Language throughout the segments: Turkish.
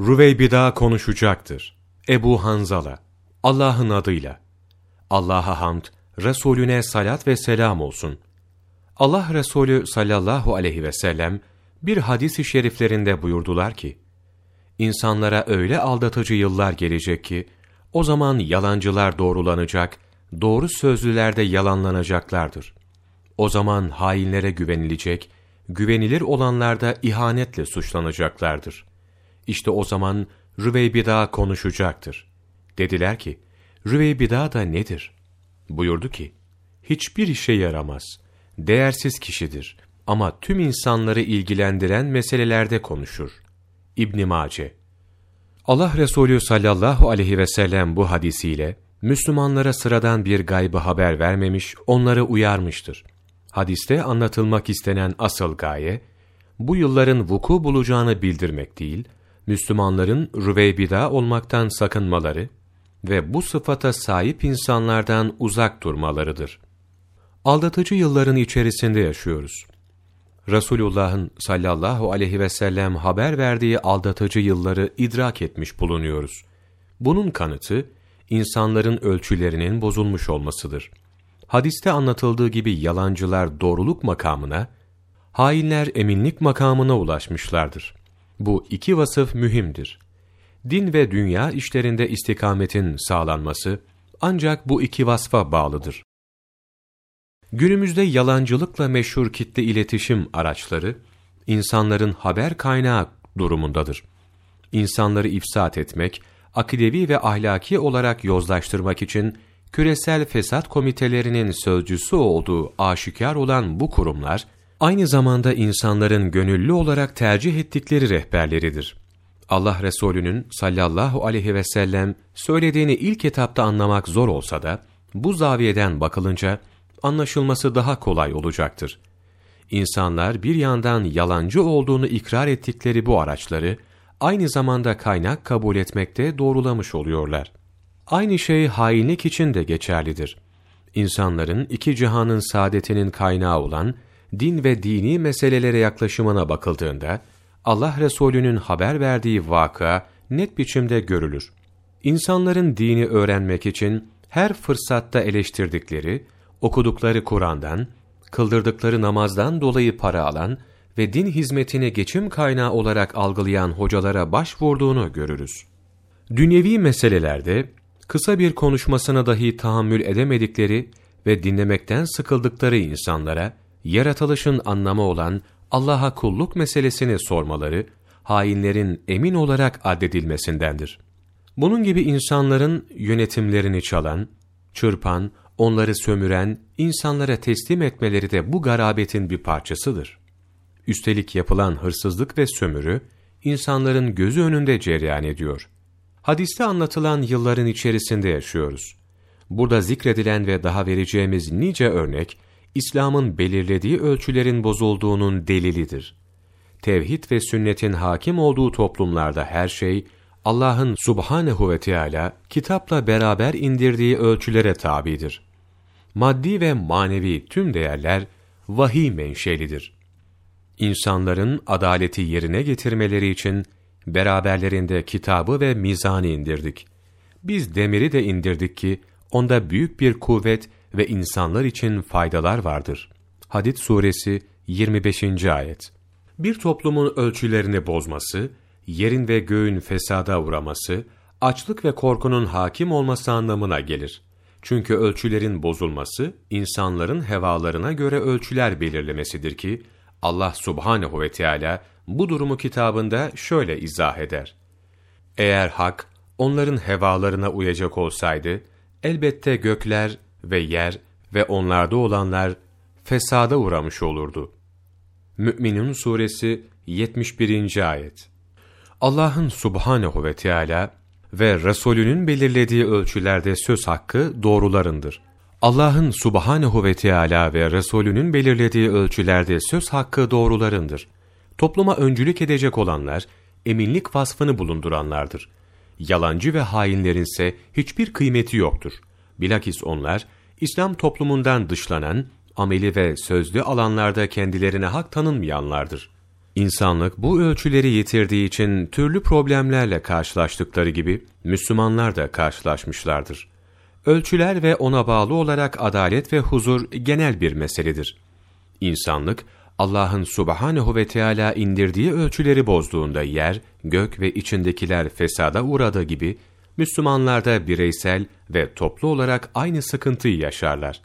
Rüveybida konuşacaktır. Ebu Hanzala, Allah'ın adıyla. Allah'a hamd, Resulüne salat ve selam olsun. Allah Resulü sallallahu aleyhi ve sellem bir hadis-i şeriflerinde buyurdular ki, İnsanlara öyle aldatıcı yıllar gelecek ki, o zaman yalancılar doğrulanacak, doğru sözlüler de yalanlanacaklardır. O zaman hainlere güvenilecek, güvenilir olanlar da ihanetle suçlanacaklardır. İşte o zaman Rüveybida konuşacaktır. Dediler ki, Rüveybida da nedir? Buyurdu ki, hiçbir işe yaramaz, değersiz kişidir ama tüm insanları ilgilendiren meselelerde konuşur. İbn Mace Allah Resulü sallallahu aleyhi ve sellem bu hadisiyle Müslümanlara sıradan bir gaybı haber vermemiş, onları uyarmıştır. Hadiste anlatılmak istenen asıl gaye, bu yılların vuku bulacağını bildirmek değil, Müslümanların rüveybida olmaktan sakınmaları ve bu sıfata sahip insanlardan uzak durmalarıdır. Aldatıcı yılların içerisinde yaşıyoruz. Resulullah'ın sallallahu aleyhi ve sellem haber verdiği aldatıcı yılları idrak etmiş bulunuyoruz. Bunun kanıtı, insanların ölçülerinin bozulmuş olmasıdır. Hadiste anlatıldığı gibi yalancılar doğruluk makamına, hainler eminlik makamına ulaşmışlardır. Bu iki vasıf mühimdir. Din ve dünya işlerinde istikametin sağlanması, ancak bu iki vasfa bağlıdır. Günümüzde yalancılıkla meşhur kitle iletişim araçları, insanların haber kaynağı durumundadır. İnsanları ifsat etmek, akidevi ve ahlaki olarak yozlaştırmak için küresel fesat komitelerinin sözcüsü olduğu aşikar olan bu kurumlar, aynı zamanda insanların gönüllü olarak tercih ettikleri rehberleridir. Allah Resulü'nün sallallahu aleyhi ve sellem söylediğini ilk etapta anlamak zor olsa da, bu zaviyeden bakılınca anlaşılması daha kolay olacaktır. İnsanlar bir yandan yalancı olduğunu ikrar ettikleri bu araçları, aynı zamanda kaynak kabul etmekte doğrulamış oluyorlar. Aynı şey hainlik için de geçerlidir. İnsanların iki cihanın saadetinin kaynağı olan din ve dini meselelere yaklaşımına bakıldığında, Allah Resulü'nün haber verdiği vaka net biçimde görülür. İnsanların dini öğrenmek için her fırsatta eleştirdikleri, okudukları Kur'an'dan, kıldırdıkları namazdan dolayı para alan ve din hizmetini geçim kaynağı olarak algılayan hocalara başvurduğunu görürüz. Dünyevi meselelerde kısa bir konuşmasına dahi tahammül edemedikleri ve dinlemekten sıkıldıkları insanlara yaratılışın anlamı olan Allah'a kulluk meselesini sormaları, hainlerin emin olarak addedilmesindendir. Bunun gibi insanların yönetimlerini çalan, çırpan, onları sömüren, insanlara teslim etmeleri de bu garabetin bir parçasıdır. Üstelik yapılan hırsızlık ve sömürü, insanların gözü önünde cereyan ediyor. Hadiste anlatılan yılların içerisinde yaşıyoruz. Burada zikredilen ve daha vereceğimiz nice örnek, İslam'ın belirlediği ölçülerin bozulduğunun delilidir. Tevhid ve sünnetin hakim olduğu toplumlarda her şey, Allah'ın subhanehu ve Teala kitapla beraber indirdiği ölçülere tabidir. Maddi ve manevi tüm değerler vahiy menşelidir. İnsanların adaleti yerine getirmeleri için beraberlerinde kitabı ve mizanı indirdik. Biz demiri de indirdik ki onda büyük bir kuvvet ve insanlar için faydalar vardır. Hadid suresi 25. ayet. Bir toplumun ölçülerini bozması, yerin ve göğün fesada uğraması, açlık ve korkunun hakim olması anlamına gelir. Çünkü ölçülerin bozulması, insanların hevalarına göre ölçüler belirlemesidir ki, Allah subhanehu ve Teala bu durumu kitabında şöyle izah eder. Eğer hak, onların hevalarına uyacak olsaydı, elbette gökler ve yer ve onlarda olanlar fesada uğramış olurdu. Mü'minun suresi 71. ayet Allah'ın subhanehu ve Teala ve Resulünün belirlediği ölçülerde söz hakkı doğrularındır. Allah'ın subhanehu ve Teala ve Resulünün belirlediği ölçülerde söz hakkı doğrularındır. Topluma öncülük edecek olanlar, eminlik vasfını bulunduranlardır. Yalancı ve hainlerin ise hiçbir kıymeti yoktur. Bilakis onlar, İslam toplumundan dışlanan, ameli ve sözlü alanlarda kendilerine hak tanınmayanlardır. İnsanlık bu ölçüleri yitirdiği için türlü problemlerle karşılaştıkları gibi Müslümanlar da karşılaşmışlardır. Ölçüler ve ona bağlı olarak adalet ve huzur genel bir meseledir. İnsanlık Allah'ın subhanehu ve Teala indirdiği ölçüleri bozduğunda yer, gök ve içindekiler fesada uğradığı gibi Müslümanlar da bireysel ve toplu olarak aynı sıkıntıyı yaşarlar.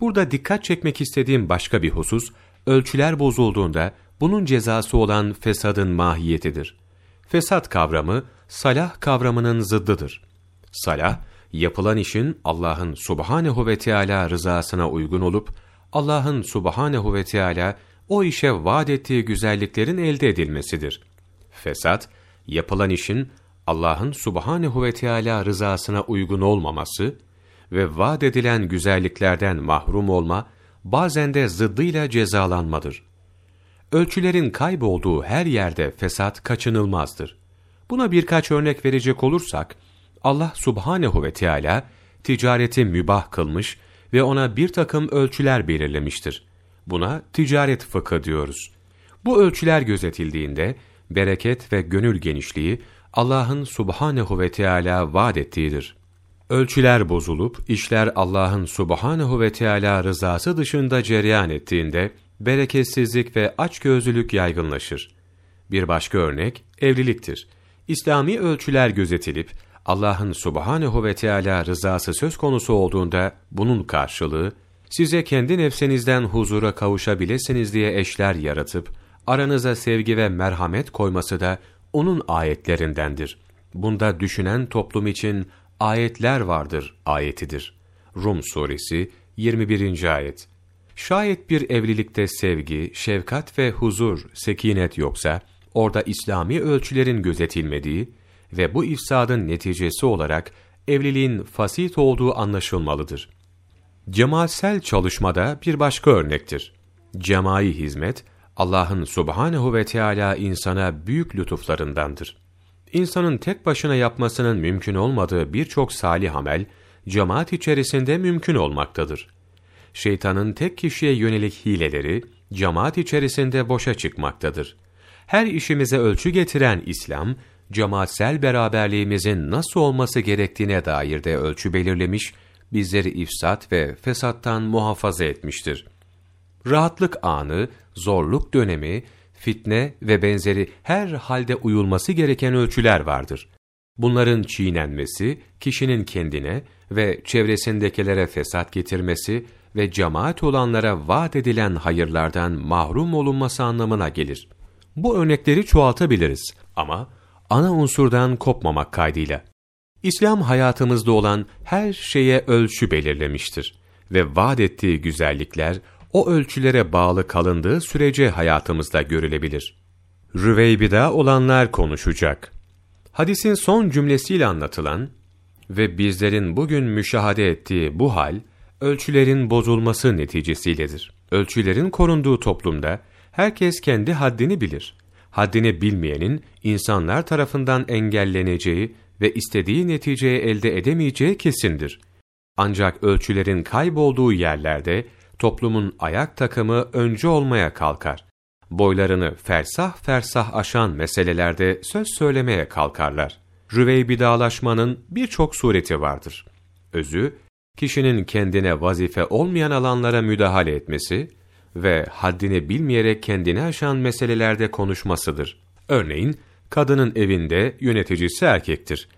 Burada dikkat çekmek istediğim başka bir husus, ölçüler bozulduğunda bunun cezası olan fesadın mahiyetidir. Fesat kavramı, salah kavramının zıddıdır. Salah, yapılan işin Allah'ın subhanehu ve Teala rızasına uygun olup, Allah'ın subhanehu ve Teala o işe vaat ettiği güzelliklerin elde edilmesidir. Fesat, yapılan işin Allah'ın subhanehu ve Teala rızasına uygun olmaması ve vaat edilen güzelliklerden mahrum olma, bazen de zıddıyla cezalanmadır. Ölçülerin kaybolduğu her yerde fesat kaçınılmazdır. Buna birkaç örnek verecek olursak, Allah subhanehu ve Teala ticareti mübah kılmış ve ona bir takım ölçüler belirlemiştir. Buna ticaret fıkı diyoruz. Bu ölçüler gözetildiğinde bereket ve gönül genişliği Allah'ın subhanehu ve Teala vaat ettiğidir. Ölçüler bozulup işler Allah'ın subhanehu ve Teala rızası dışında cereyan ettiğinde bereketsizlik ve açgözlülük yaygınlaşır. Bir başka örnek evliliktir. İslami ölçüler gözetilip Allah'ın subhanehu ve Teala rızası söz konusu olduğunda bunun karşılığı size kendi nefsinizden huzura kavuşabilirsiniz diye eşler yaratıp aranıza sevgi ve merhamet koyması da onun ayetlerindendir. Bunda düşünen toplum için ayetler vardır ayetidir. Rum suresi 21. ayet. Şayet bir evlilikte sevgi, şefkat ve huzur, sekinet yoksa, orada İslami ölçülerin gözetilmediği ve bu ifsadın neticesi olarak evliliğin fasit olduğu anlaşılmalıdır. Cemaatsel çalışmada bir başka örnektir. Cemai hizmet, Allah'ın subhanehu ve Teala insana büyük lütuflarındandır. İnsanın tek başına yapmasının mümkün olmadığı birçok salih amel, cemaat içerisinde mümkün olmaktadır. Şeytanın tek kişiye yönelik hileleri, cemaat içerisinde boşa çıkmaktadır. Her işimize ölçü getiren İslam, cemaatsel beraberliğimizin nasıl olması gerektiğine dair de ölçü belirlemiş, bizleri ifsat ve fesattan muhafaza etmiştir. Rahatlık anı, zorluk dönemi, fitne ve benzeri her halde uyulması gereken ölçüler vardır. Bunların çiğnenmesi, kişinin kendine ve çevresindekilere fesat getirmesi ve cemaat olanlara vaat edilen hayırlardan mahrum olunması anlamına gelir. Bu örnekleri çoğaltabiliriz ama ana unsurdan kopmamak kaydıyla. İslam hayatımızda olan her şeye ölçü belirlemiştir ve vaat ettiği güzellikler o ölçülere bağlı kalındığı sürece hayatımızda görülebilir. Rüveybida olanlar konuşacak. Hadisin son cümlesiyle anlatılan ve bizlerin bugün müşahede ettiği bu hal, ölçülerin bozulması neticesiyledir. Ölçülerin korunduğu toplumda herkes kendi haddini bilir. Haddini bilmeyenin insanlar tarafından engelleneceği ve istediği neticeyi elde edemeyeceği kesindir. Ancak ölçülerin kaybolduğu yerlerde toplumun ayak takımı önce olmaya kalkar. Boylarını fersah fersah aşan meselelerde söz söylemeye kalkarlar. Rüveybidalaşmanın birçok sureti vardır. Özü, kişinin kendine vazife olmayan alanlara müdahale etmesi ve haddini bilmeyerek kendini aşan meselelerde konuşmasıdır. Örneğin, kadının evinde yöneticisi erkektir.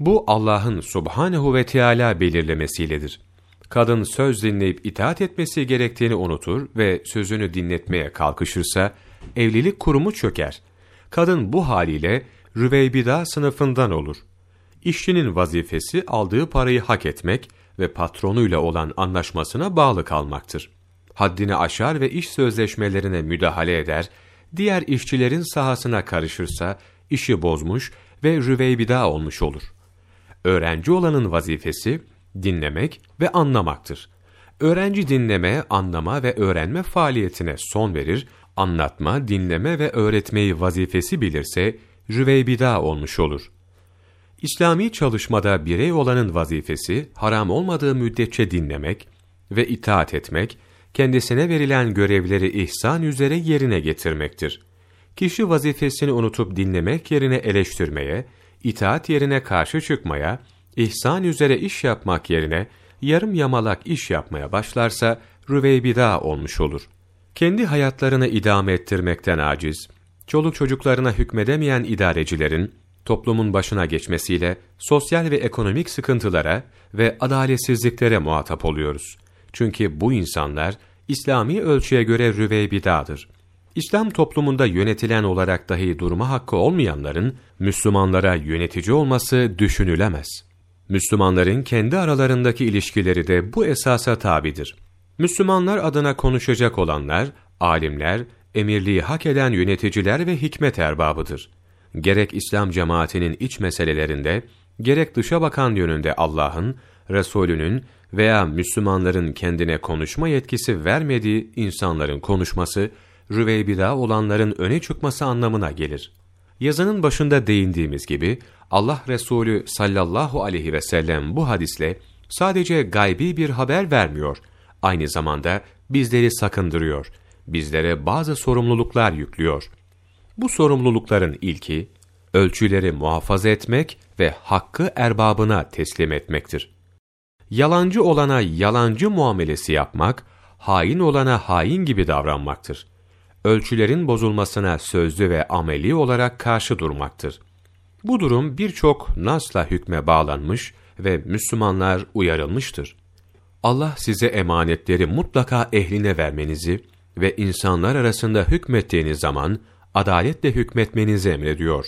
Bu Allah'ın subhanehu ve Teala belirlemesiyledir. Kadın söz dinleyip itaat etmesi gerektiğini unutur ve sözünü dinletmeye kalkışırsa, evlilik kurumu çöker. Kadın bu haliyle Rüveybida sınıfından olur. İşçinin vazifesi aldığı parayı hak etmek ve patronuyla olan anlaşmasına bağlı kalmaktır. Haddini aşar ve iş sözleşmelerine müdahale eder, diğer işçilerin sahasına karışırsa işi bozmuş ve rüveybida olmuş olur. Öğrenci olanın vazifesi dinlemek ve anlamaktır. Öğrenci dinleme, anlama ve öğrenme faaliyetine son verir, anlatma, dinleme ve öğretmeyi vazifesi bilirse rüveybida olmuş olur. İslami çalışmada birey olanın vazifesi haram olmadığı müddetçe dinlemek ve itaat etmek, kendisine verilen görevleri ihsan üzere yerine getirmektir. Kişi vazifesini unutup dinlemek yerine eleştirmeye, itaat yerine karşı çıkmaya, ihsan üzere iş yapmak yerine yarım yamalak iş yapmaya başlarsa rüveybida olmuş olur. Kendi hayatlarını idame ettirmekten aciz, çoluk çocuklarına hükmedemeyen idarecilerin toplumun başına geçmesiyle sosyal ve ekonomik sıkıntılara ve adaletsizliklere muhatap oluyoruz. Çünkü bu insanlar İslami ölçüye göre rüveybidadır. İslam toplumunda yönetilen olarak dahi durma hakkı olmayanların Müslümanlara yönetici olması düşünülemez. Müslümanların kendi aralarındaki ilişkileri de bu esasa tabidir. Müslümanlar adına konuşacak olanlar, alimler, emirliği hak eden yöneticiler ve hikmet erbabıdır. Gerek İslam cemaatinin iç meselelerinde, gerek dışa bakan yönünde Allah'ın, Resulünün veya Müslümanların kendine konuşma yetkisi vermediği insanların konuşması, rüveybida olanların öne çıkması anlamına gelir. Yazının başında değindiğimiz gibi, Allah Resulü sallallahu aleyhi ve sellem bu hadisle sadece gaybi bir haber vermiyor, aynı zamanda bizleri sakındırıyor, bizlere bazı sorumluluklar yüklüyor. Bu sorumlulukların ilki, ölçüleri muhafaza etmek ve hakkı erbabına teslim etmektir. Yalancı olana yalancı muamelesi yapmak, hain olana hain gibi davranmaktır. Ölçülerin bozulmasına sözlü ve ameli olarak karşı durmaktır. Bu durum birçok nasla hükme bağlanmış ve Müslümanlar uyarılmıştır. Allah size emanetleri mutlaka ehline vermenizi ve insanlar arasında hükmettiğiniz zaman adaletle hükmetmenizi emrediyor.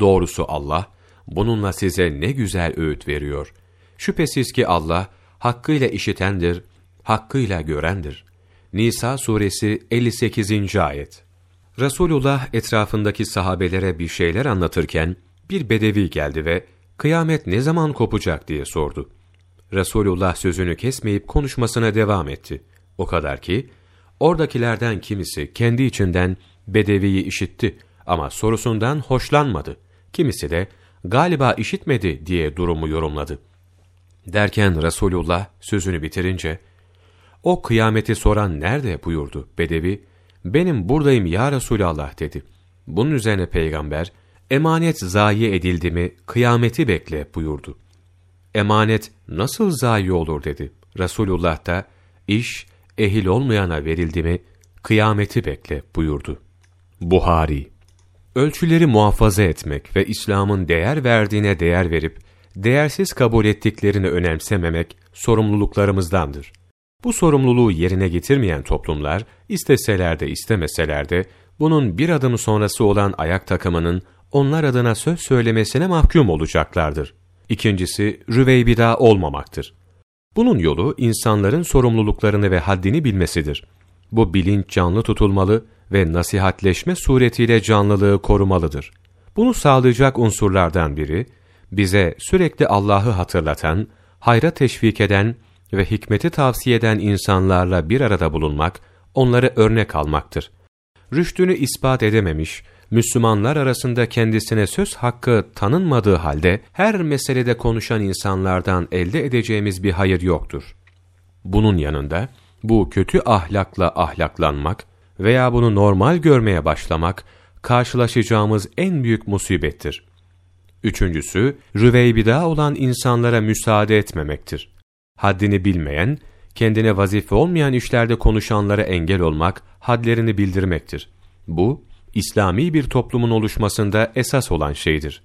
Doğrusu Allah bununla size ne güzel öğüt veriyor. Şüphesiz ki Allah hakkıyla işitendir, hakkıyla görendir. Nisa suresi 58. ayet. Resulullah etrafındaki sahabelere bir şeyler anlatırken bir bedevi geldi ve kıyamet ne zaman kopacak diye sordu. Resulullah sözünü kesmeyip konuşmasına devam etti. O kadar ki oradakilerden kimisi kendi içinden bedeviyi işitti ama sorusundan hoşlanmadı. Kimisi de galiba işitmedi diye durumu yorumladı. Derken Resulullah sözünü bitirince, o kıyameti soran nerede buyurdu Bedevi, benim buradayım ya Resulallah dedi. Bunun üzerine peygamber, emanet zayi edildi mi kıyameti bekle buyurdu. Emanet nasıl zayi olur dedi. Resulullah da, iş ehil olmayana verildi mi kıyameti bekle buyurdu. Buhari Ölçüleri muhafaza etmek ve İslam'ın değer verdiğine değer verip, değersiz kabul ettiklerini önemsememek sorumluluklarımızdandır. Bu sorumluluğu yerine getirmeyen toplumlar, isteseler de istemeseler de, bunun bir adım sonrası olan ayak takımının onlar adına söz söylemesine mahkum olacaklardır. İkincisi, rüveybida olmamaktır. Bunun yolu, insanların sorumluluklarını ve haddini bilmesidir. Bu bilinç canlı tutulmalı ve nasihatleşme suretiyle canlılığı korumalıdır. Bunu sağlayacak unsurlardan biri, bize sürekli Allah'ı hatırlatan, hayra teşvik eden ve hikmeti tavsiye eden insanlarla bir arada bulunmak, onları örnek almaktır. Rüştünü ispat edememiş, Müslümanlar arasında kendisine söz hakkı tanınmadığı halde her meselede konuşan insanlardan elde edeceğimiz bir hayır yoktur. Bunun yanında bu kötü ahlakla ahlaklanmak veya bunu normal görmeye başlamak karşılaşacağımız en büyük musibettir. Üçüncüsü, rüveybida olan insanlara müsaade etmemektir. Haddini bilmeyen, kendine vazife olmayan işlerde konuşanlara engel olmak, hadlerini bildirmektir. Bu, İslami bir toplumun oluşmasında esas olan şeydir.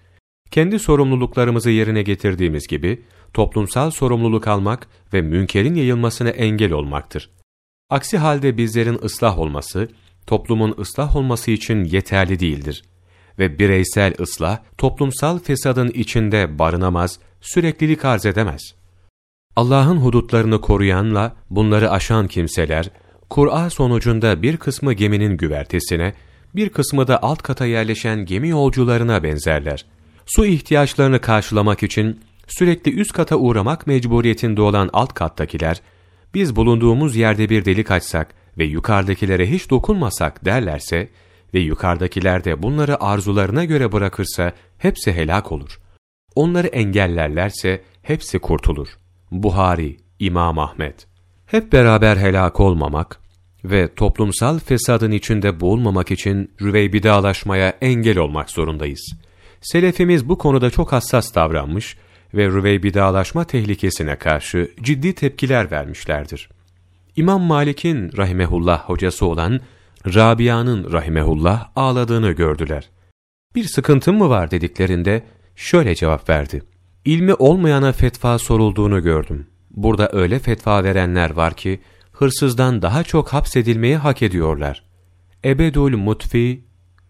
Kendi sorumluluklarımızı yerine getirdiğimiz gibi, toplumsal sorumluluk almak ve münkerin yayılmasına engel olmaktır. Aksi halde bizlerin ıslah olması, toplumun ıslah olması için yeterli değildir. Ve bireysel ıslah, toplumsal fesadın içinde barınamaz, süreklilik arz edemez. Allah'ın hudutlarını koruyanla bunları aşan kimseler, Kur'a sonucunda bir kısmı geminin güvertesine, bir kısmı da alt kata yerleşen gemi yolcularına benzerler. Su ihtiyaçlarını karşılamak için sürekli üst kata uğramak mecburiyetinde olan alt kattakiler, biz bulunduğumuz yerde bir delik açsak ve yukarıdakilere hiç dokunmasak derlerse ve yukarıdakiler de bunları arzularına göre bırakırsa hepsi helak olur. Onları engellerlerse hepsi kurtulur. Buhari, İmam Ahmet Hep beraber helak olmamak, ve toplumsal fesadın içinde boğulmamak için rüveybidalaşmaya engel olmak zorundayız. Selefimiz bu konuda çok hassas davranmış ve rüveybidalaşma tehlikesine karşı ciddi tepkiler vermişlerdir. İmam Malik'in rahimehullah hocası olan Rabia'nın rahimehullah ağladığını gördüler. Bir sıkıntın mı var dediklerinde şöyle cevap verdi. İlmi olmayana fetva sorulduğunu gördüm. Burada öyle fetva verenler var ki hırsızdan daha çok hapsedilmeyi hak ediyorlar. Ebedul mutfi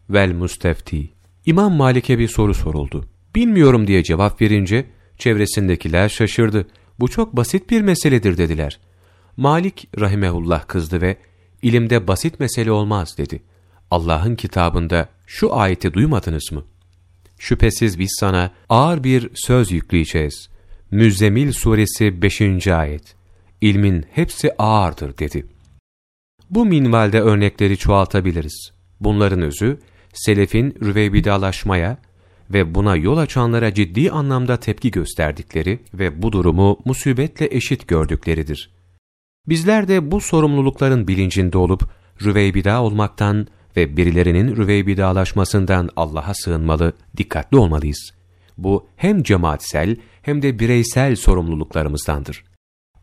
vel mustefti. İmam Malik'e bir soru soruldu. Bilmiyorum diye cevap verince çevresindekiler şaşırdı. Bu çok basit bir meseledir dediler. Malik rahimehullah kızdı ve ilimde basit mesele olmaz dedi. Allah'ın kitabında şu ayeti duymadınız mı? Şüphesiz biz sana ağır bir söz yükleyeceğiz. Müzzemil suresi 5. ayet. İlmin hepsi ağırdır dedi. Bu minvalde örnekleri çoğaltabiliriz. Bunların özü, selefin rüveybidalaşmaya ve buna yol açanlara ciddi anlamda tepki gösterdikleri ve bu durumu musibetle eşit gördükleridir. Bizler de bu sorumlulukların bilincinde olup rüveybida olmaktan ve birilerinin rüveybidalaşmasından Allah'a sığınmalı, dikkatli olmalıyız. Bu hem cemaatsel hem de bireysel sorumluluklarımızdandır.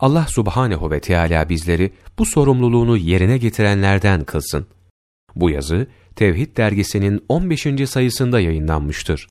Allah subhanehu ve Teala bizleri bu sorumluluğunu yerine getirenlerden kılsın. Bu yazı Tevhid dergisinin 15. sayısında yayınlanmıştır.